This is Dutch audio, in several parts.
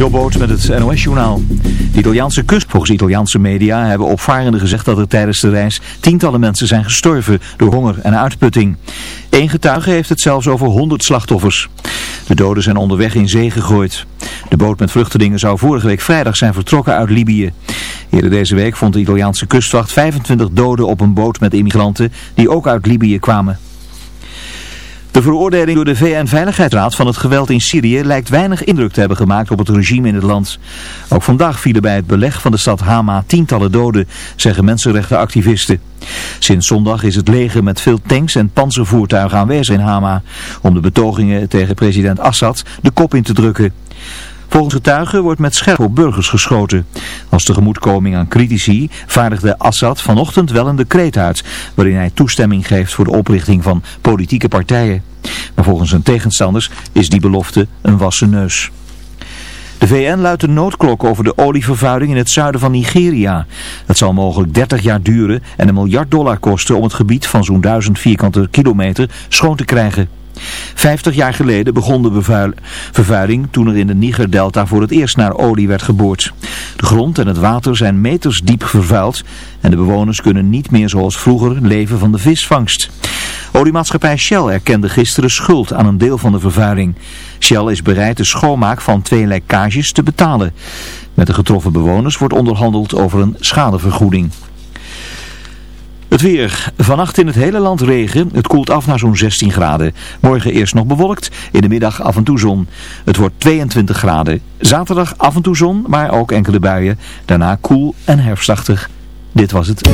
Jobboot met het NOS-journaal. De Italiaanse kust, volgens Italiaanse media, hebben opvarenden gezegd dat er tijdens de reis tientallen mensen zijn gestorven door honger en uitputting. Eén getuige heeft het zelfs over 100 slachtoffers. De doden zijn onderweg in zee gegooid. De boot met vluchtelingen zou vorige week vrijdag zijn vertrokken uit Libië. Eerder deze week vond de Italiaanse kustwacht 25 doden op een boot met immigranten die ook uit Libië kwamen. De veroordeling door de VN-veiligheidsraad van het geweld in Syrië lijkt weinig indruk te hebben gemaakt op het regime in het land. Ook vandaag vielen bij het beleg van de stad Hama tientallen doden, zeggen mensenrechtenactivisten. Sinds zondag is het leger met veel tanks en panzervoertuigen aanwezig in Hama, om de betogingen tegen president Assad de kop in te drukken. Volgens getuigen wordt met scherp op burgers geschoten. Als tegemoetkoming aan critici vaardigde Assad vanochtend wel een decreet uit... waarin hij toestemming geeft voor de oprichting van politieke partijen. Maar volgens zijn tegenstanders is die belofte een wassen neus. De VN luidt de noodklok over de olievervuiling in het zuiden van Nigeria. Het zal mogelijk 30 jaar duren en een miljard dollar kosten om het gebied van zo'n 1000 vierkante kilometer schoon te krijgen. Vijftig jaar geleden begon de vervuiling toen er in de Niger-delta voor het eerst naar olie werd geboord. De grond en het water zijn meters diep vervuild en de bewoners kunnen niet meer zoals vroeger leven van de visvangst. Oliemaatschappij Shell erkende gisteren schuld aan een deel van de vervuiling. Shell is bereid de schoonmaak van twee lekkages te betalen. Met de getroffen bewoners wordt onderhandeld over een schadevergoeding. Het weer. Vannacht in het hele land regen. Het koelt af naar zo'n 16 graden. Morgen eerst nog bewolkt. In de middag af en toe zon. Het wordt 22 graden. Zaterdag af en toe zon, maar ook enkele buien. Daarna koel en herfstachtig. Dit was het.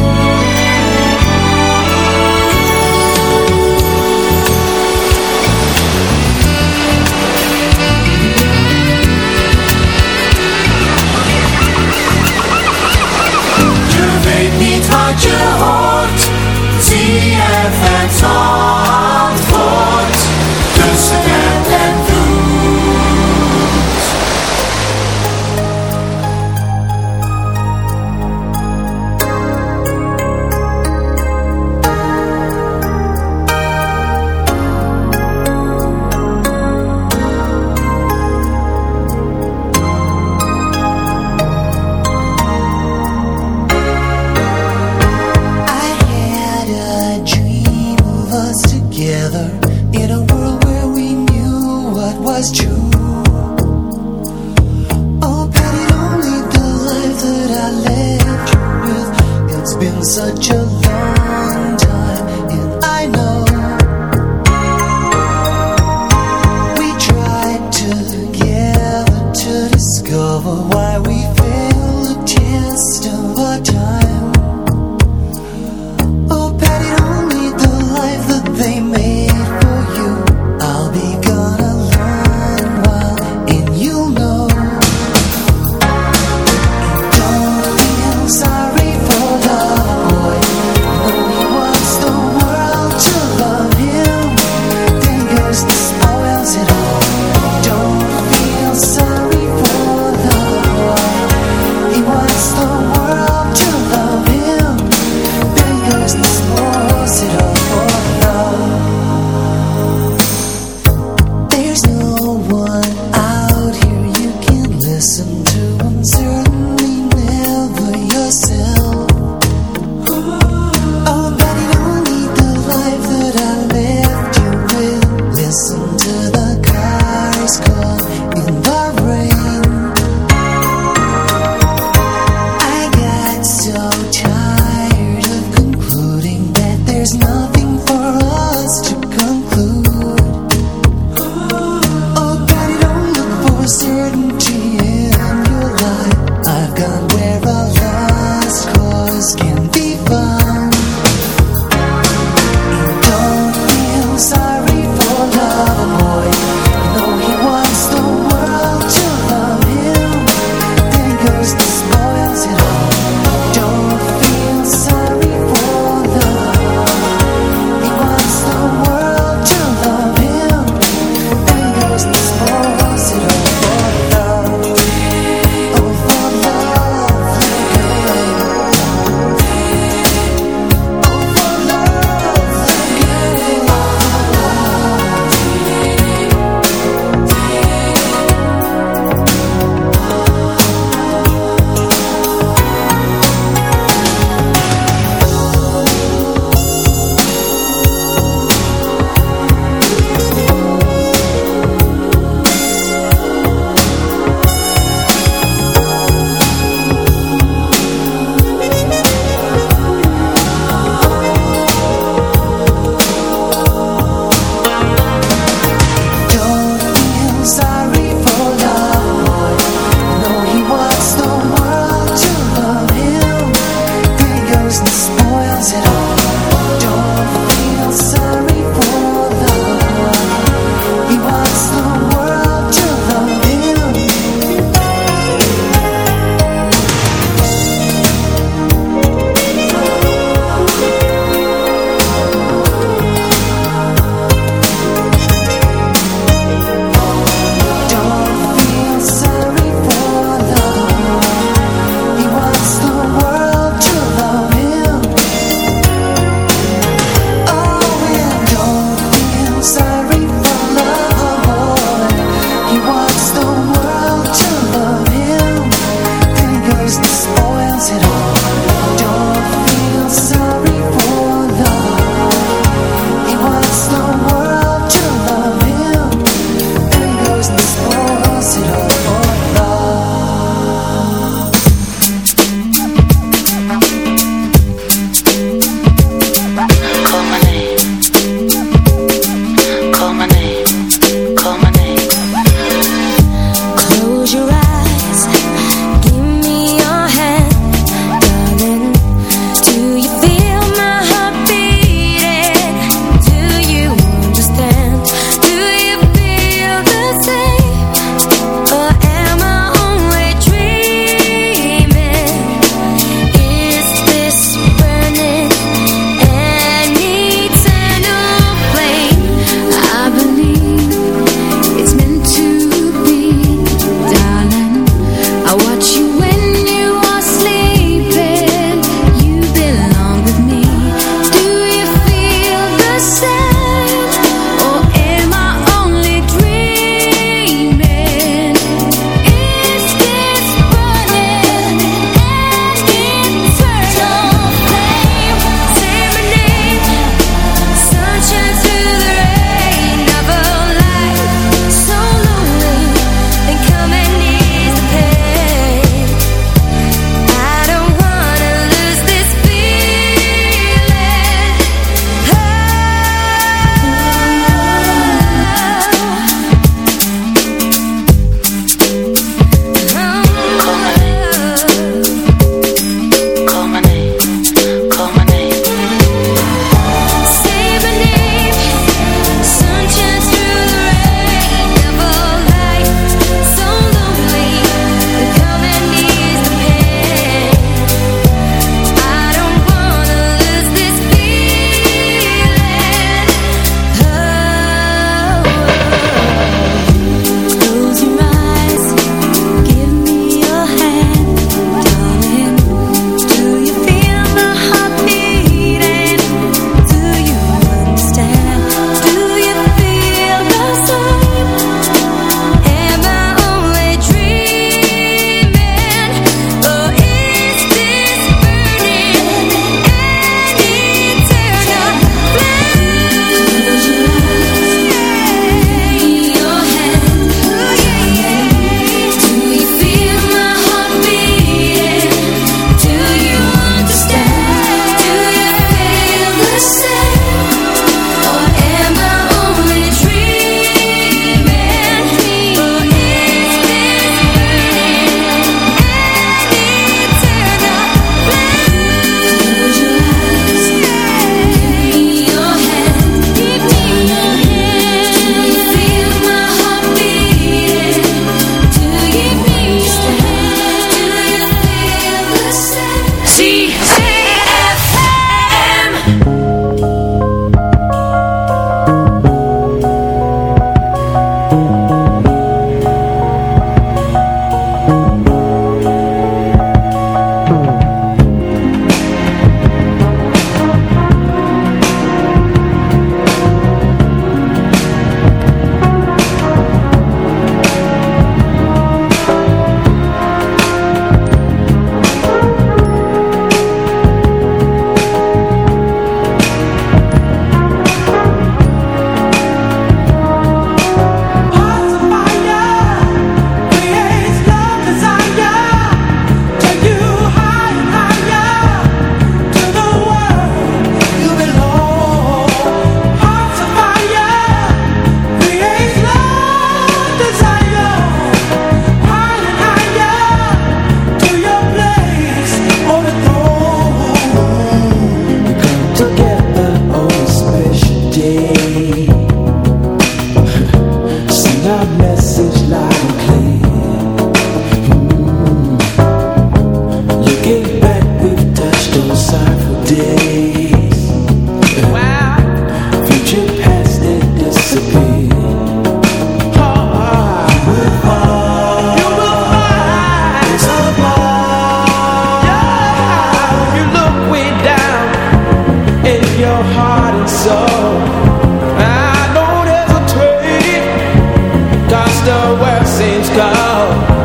out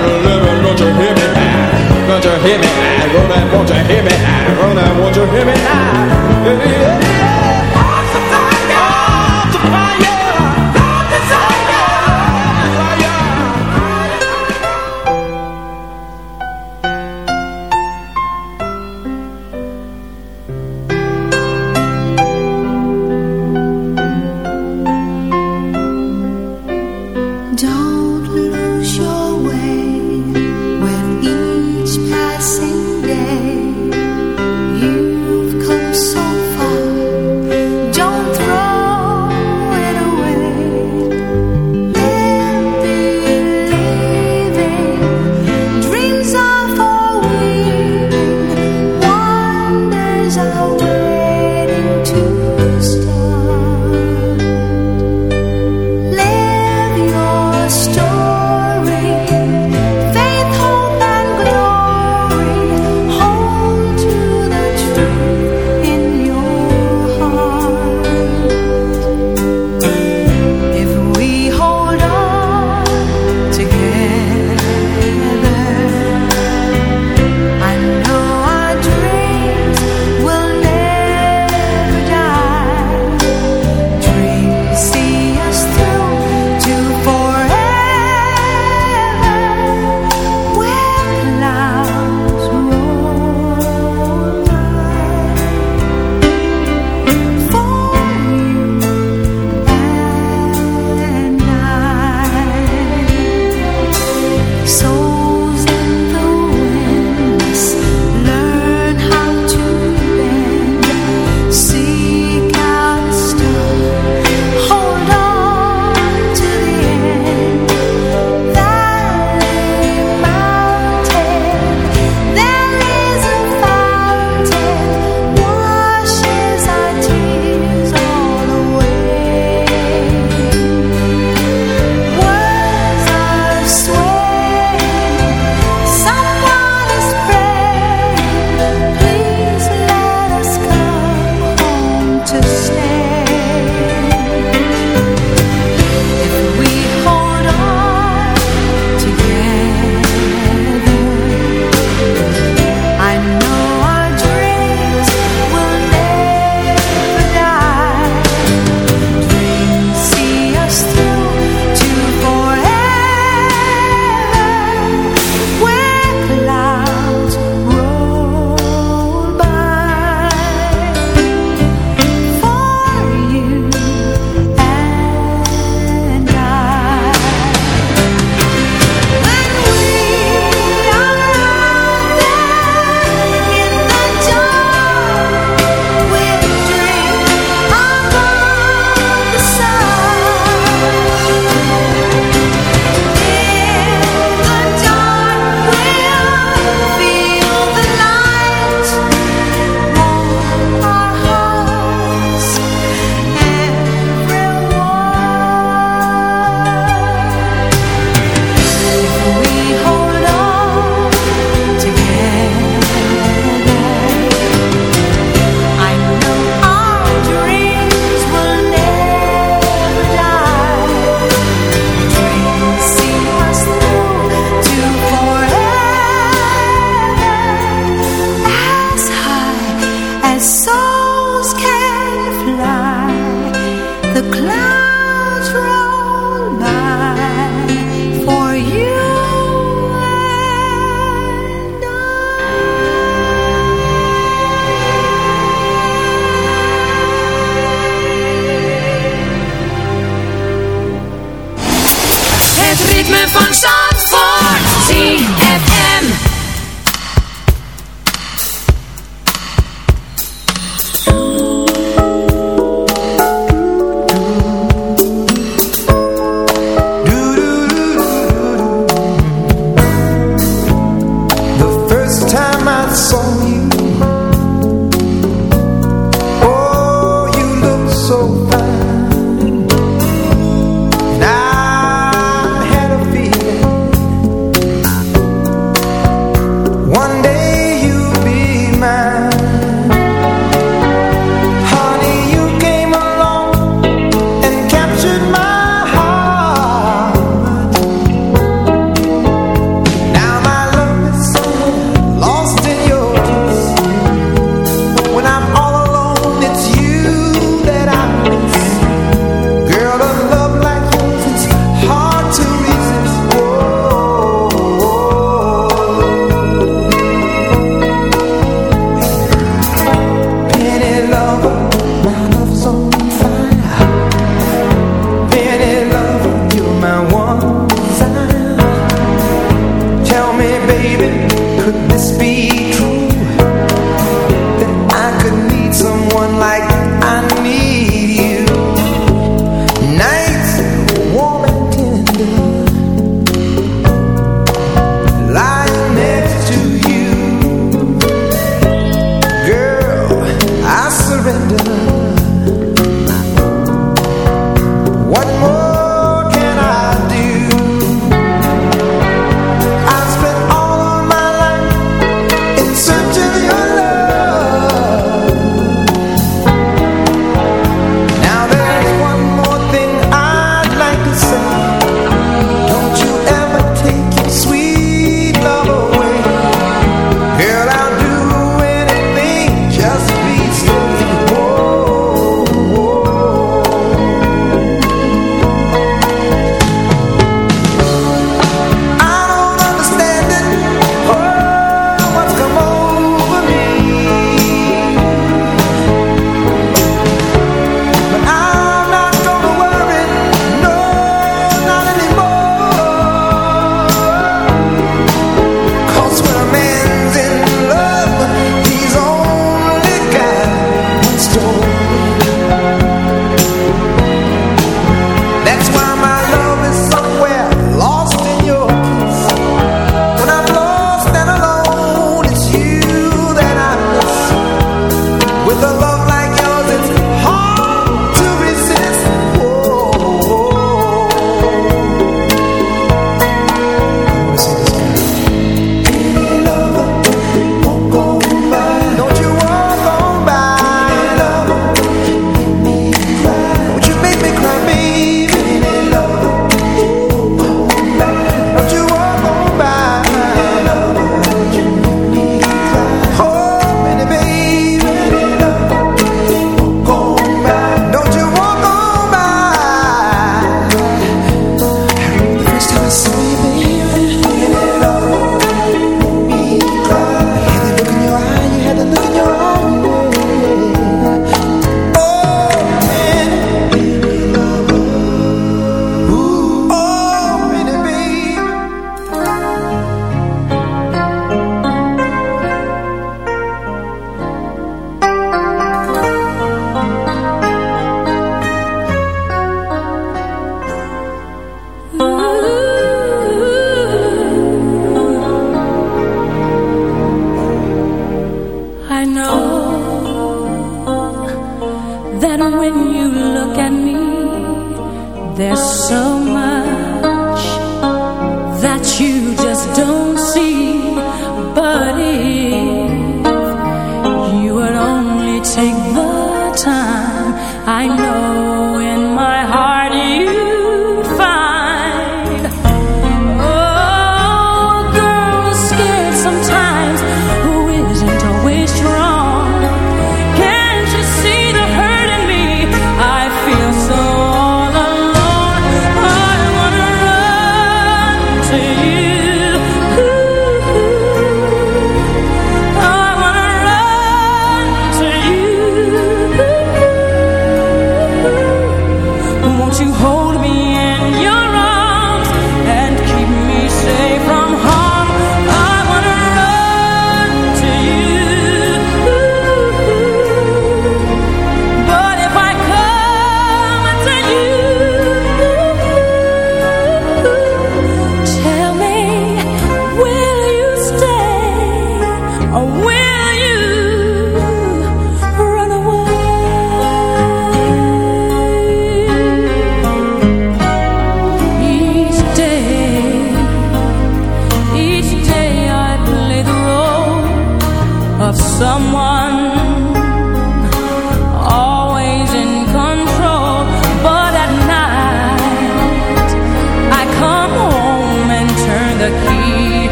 Don't you hear me now? Don't you hear me now? Ronan, won't you hear me now? Ronan, won't you hear me?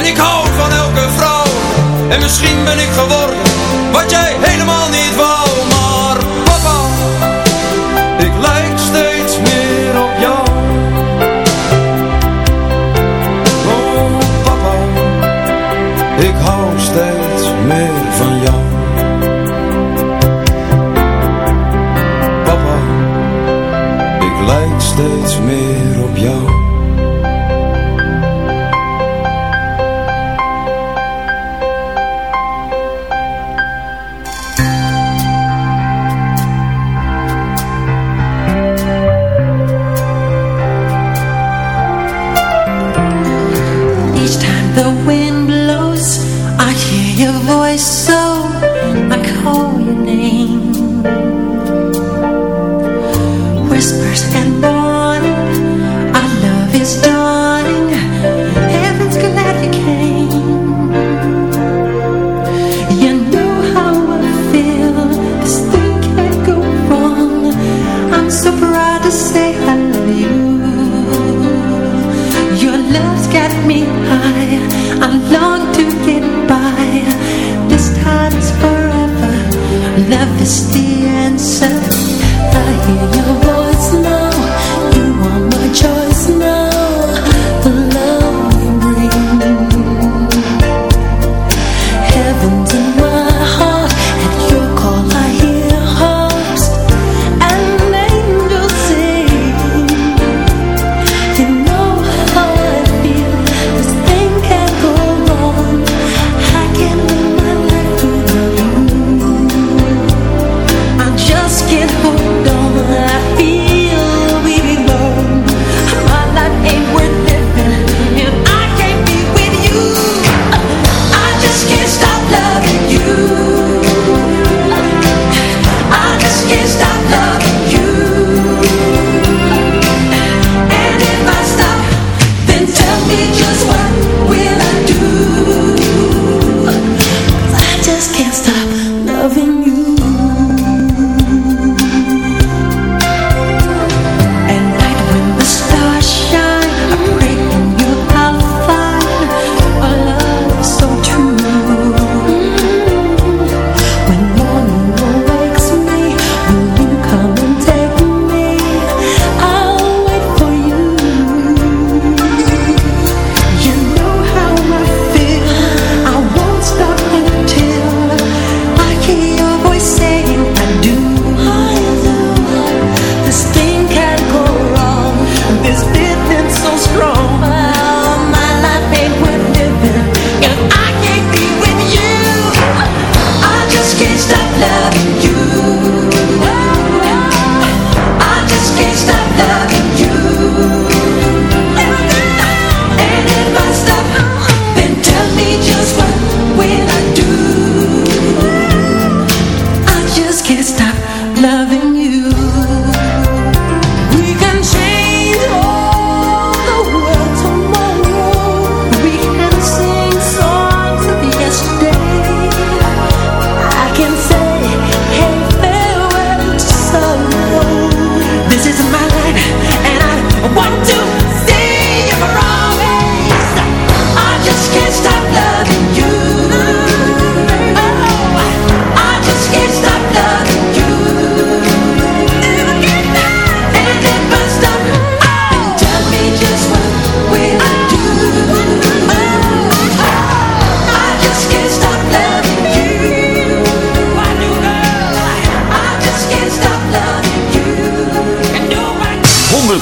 En ik hou van elke vrouw. En misschien ben ik geworden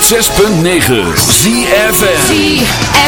106.9 ZFM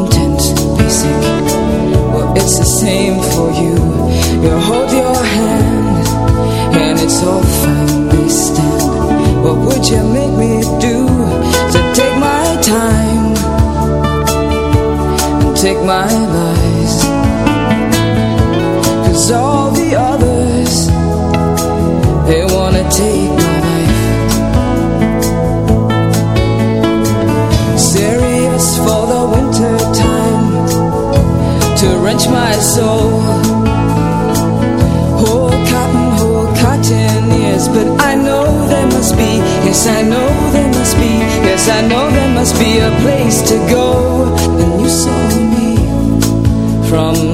It's the same for you. You hold your hand, and it's all fine, they stand. What would you make me do? So take my time and take my lies. To wrench my soul. Whole cotton, whole cotton ears, but I know there must be, yes, I know there must be, yes, I know there must be a place to go. And you saw me from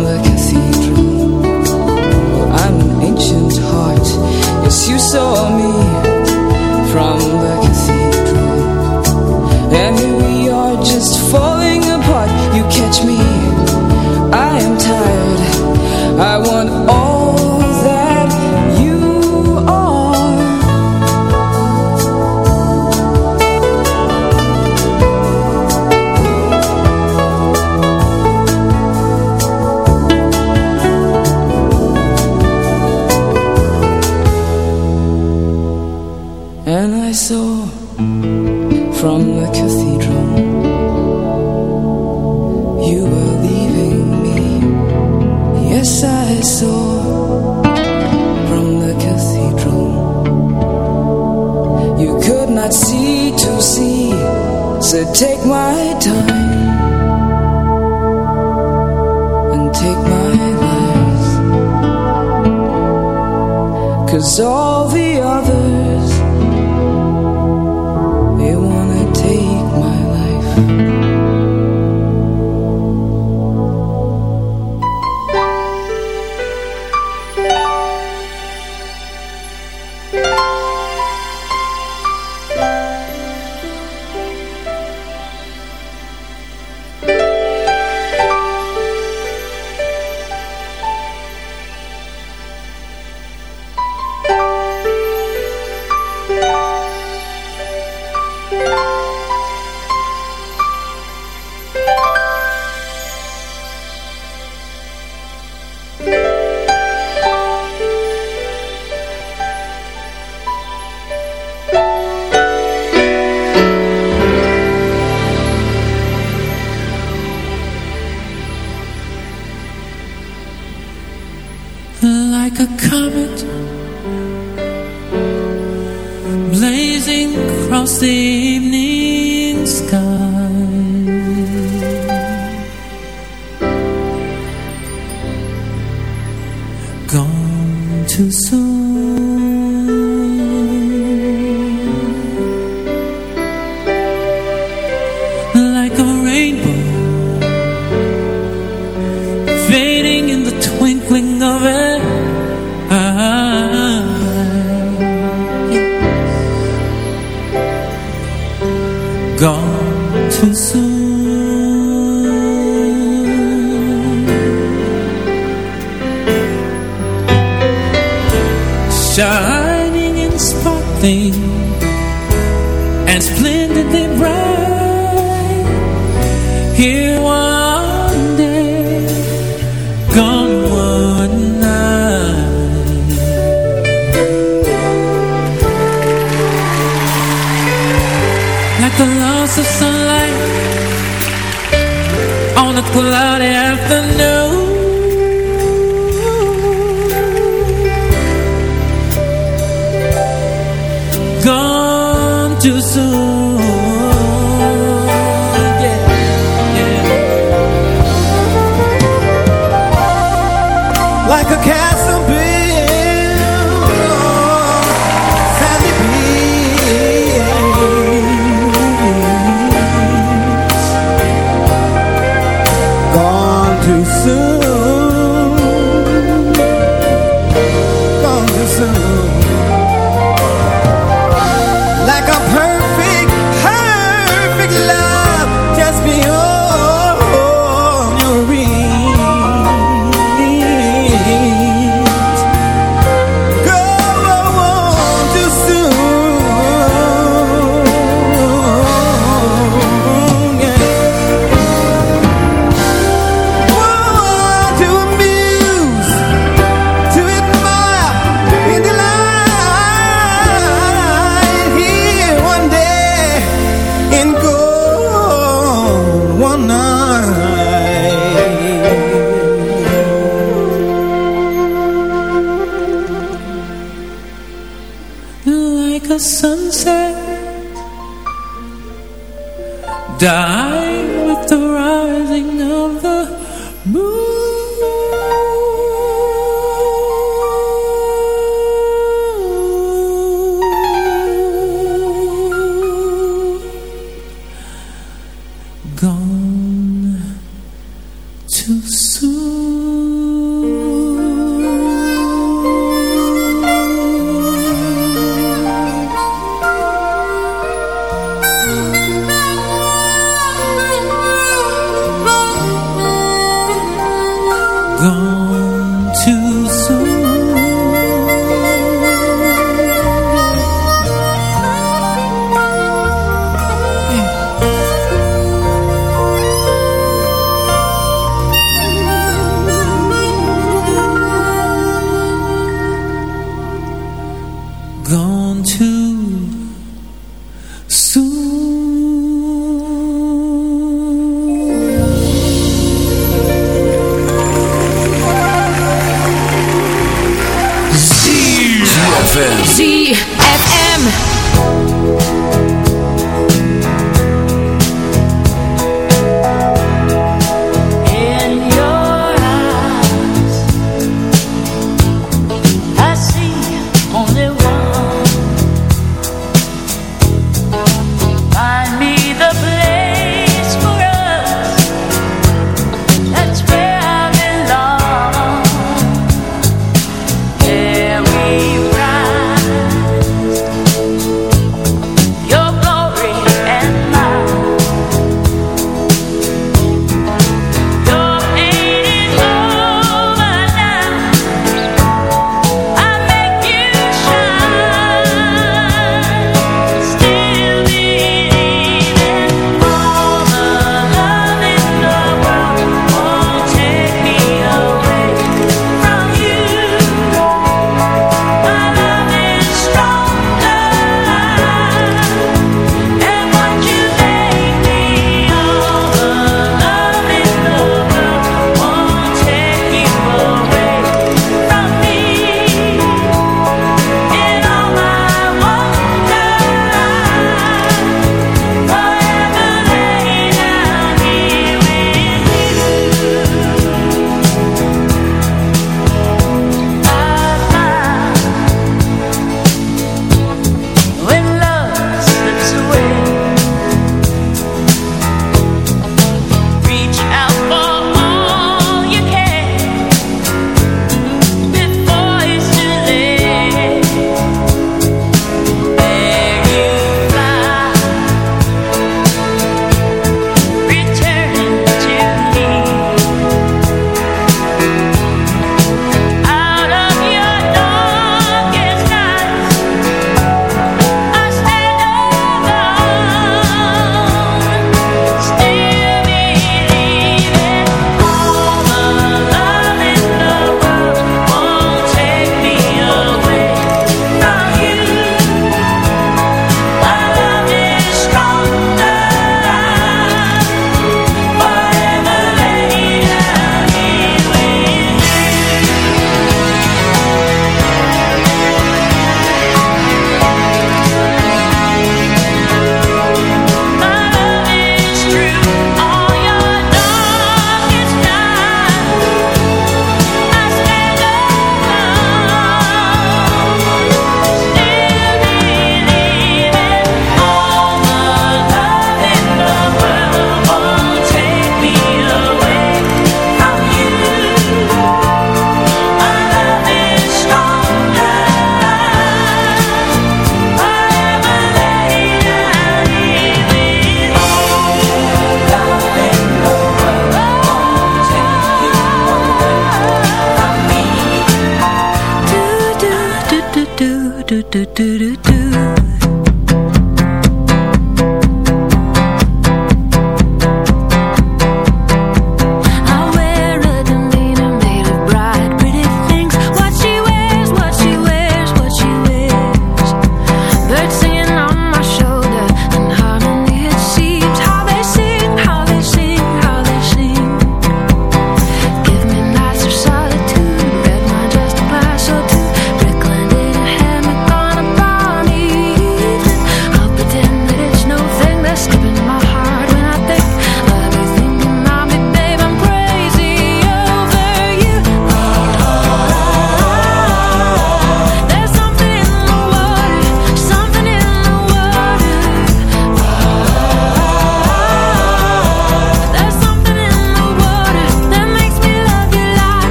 Gone too soon.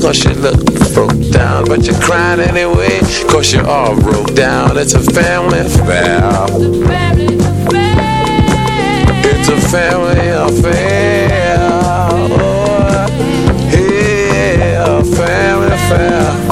cause you look broke down. But you're crying anyway cause you're all broke down. It's a family affair. It's a family affair. Oh, yeah, a family affair. Family affair.